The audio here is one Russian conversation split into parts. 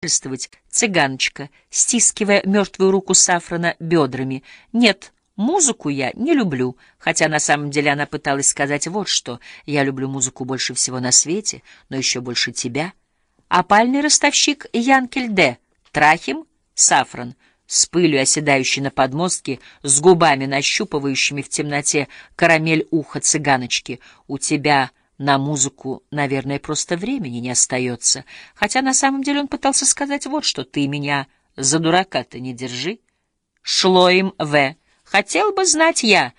свидетельствовать цыганочка, стискивая мертвую руку Сафрана бедрами. «Нет, музыку я не люблю», хотя на самом деле она пыталась сказать вот что. «Я люблю музыку больше всего на свете, но еще больше тебя». Опальный ростовщик Янкель Д. Трахим Сафран с пылью оседающей на подмостке, с губами, нащупывающими в темноте карамель уха цыганочки. «У тебя...» На музыку, наверное, просто времени не остается. Хотя на самом деле он пытался сказать вот что. Ты меня за дурака-то не держи. Шло им В. Хотел бы знать я.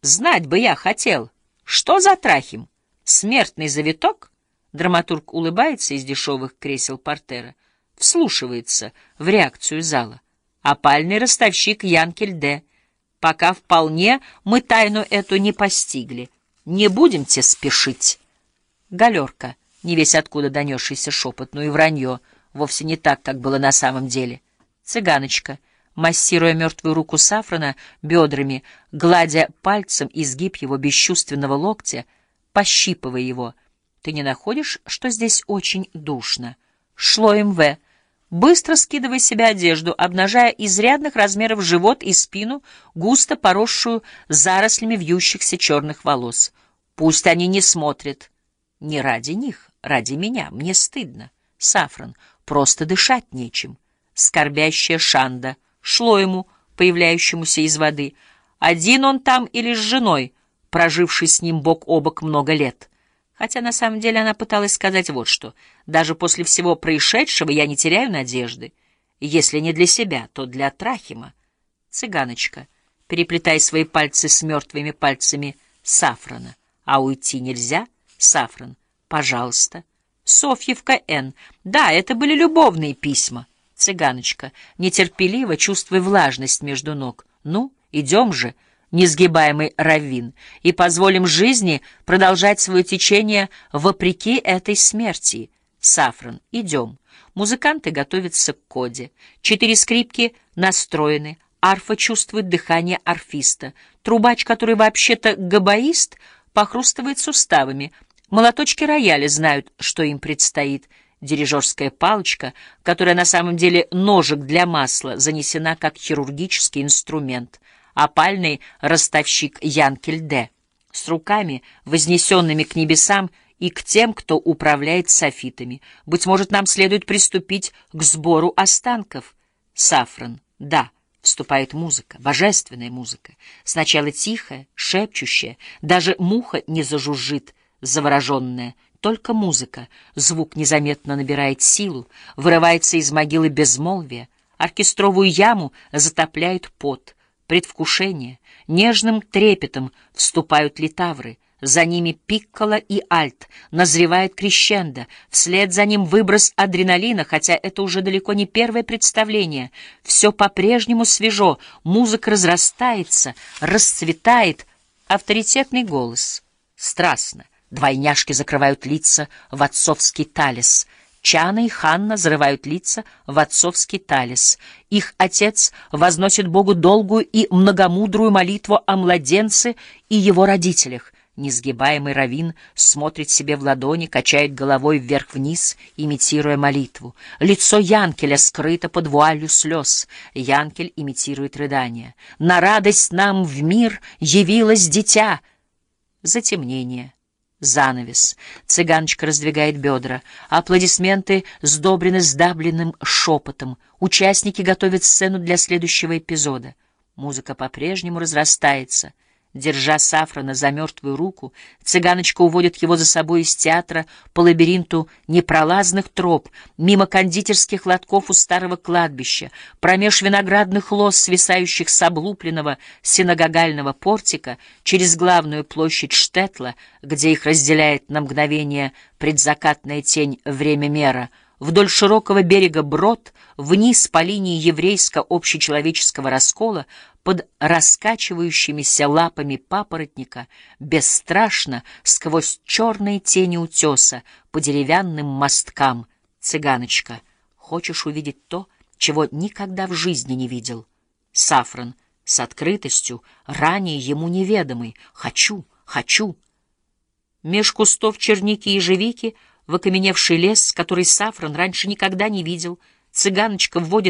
Знать бы я хотел. Что за трахим? Смертный завиток? Драматург улыбается из дешевых кресел портера. Вслушивается в реакцию зала. Опальный ростовщик Янкель Д. Пока вполне мы тайну эту не постигли. Не будемте спешить. Галерка, не весь откуда донесшийся шепот, но и вранье, вовсе не так, как было на самом деле. Цыганочка, массируя мертвую руку Сафрана бедрами, гладя пальцем изгиб его бесчувственного локтя, пощипывая его. Ты не находишь, что здесь очень душно? Шло МВ. Быстро скидывая себе одежду, обнажая изрядных размеров живот и спину, густо поросшую зарослями вьющихся черных волос. Пусть они не смотрят. Не ради них, ради меня. Мне стыдно. Сафран. Просто дышать нечем. Скорбящая Шанда. Шло ему, появляющемуся из воды. Один он там или с женой, проживший с ним бок о бок много лет. Хотя на самом деле она пыталась сказать вот что. Даже после всего происшедшего я не теряю надежды. Если не для себя, то для Трахима. Цыганочка, переплетай свои пальцы с мертвыми пальцами Сафрана. А уйти нельзя — Сафран. Пожалуйста. Софьевка Н. Да, это были любовные письма. Цыганочка, нетерпеливо чувствуя влажность между ног. Ну, идем же, несгибаемый раввин, и позволим жизни продолжать свое течение вопреки этой смерти. Сафран, идем. Музыканты готовятся к коде. Четыре скрипки настроены. Арфа чувствует дыхание арфиста. Трубач, который вообще-то габаист, похрустывает суставами — Молоточки рояля знают, что им предстоит. Дирижерская палочка, которая на самом деле ножик для масла, занесена как хирургический инструмент. Опальный ростовщик Янкель Д. С руками, вознесенными к небесам, и к тем, кто управляет софитами. Быть может, нам следует приступить к сбору останков. Сафран. Да. Вступает музыка, божественная музыка. Сначала тихая, шепчущая, даже муха не зажужжит, завороженная. Только музыка, звук незаметно набирает силу, вырывается из могилы безмолвия, оркестровую яму затопляет пот, предвкушение, нежным трепетом вступают литавры, за ними пикколо и альт, назревает крещендо, вслед за ним выброс адреналина, хотя это уже далеко не первое представление. Все по-прежнему свежо, музыка разрастается, расцветает, авторитетный голос, страстно, Двойняшки закрывают лица в отцовский талис. Чана и Ханна зарывают лица в отцовский талис. Их отец возносит Богу долгую и многомудрую молитву о младенце и его родителях. Несгибаемый равин смотрит себе в ладони, качает головой вверх-вниз, имитируя молитву. Лицо Янкеля скрыто под вуалью слез. Янкель имитирует рыдание. «На радость нам в мир явилось дитя!» Затемнение. Занавес. Цыганочка раздвигает бедра. Аплодисменты сдобрены сдабленным шепотом. Участники готовят сцену для следующего эпизода. Музыка по-прежнему разрастается — Держа Сафрана за мертвую руку, цыганочка уводит его за собой из театра по лабиринту непролазных троп, мимо кондитерских лотков у старого кладбища, промеж виноградных лоз, свисающих с облупленного синагогального портика, через главную площадь Штетла, где их разделяет на мгновение предзакатная тень время мера, вдоль широкого берега Брод, вниз по линии еврейско-общечеловеческого раскола, под раскачивающимися лапами папоротника, бесстрашно сквозь черные тени утеса по деревянным мосткам. Цыганочка, хочешь увидеть то, чего никогда в жизни не видел? Сафран с открытостью, ранее ему неведомой. Хочу, хочу. Меж кустов черники и ежевики в окаменевший лес, который Сафран раньше никогда не видел, Цыганочка вводит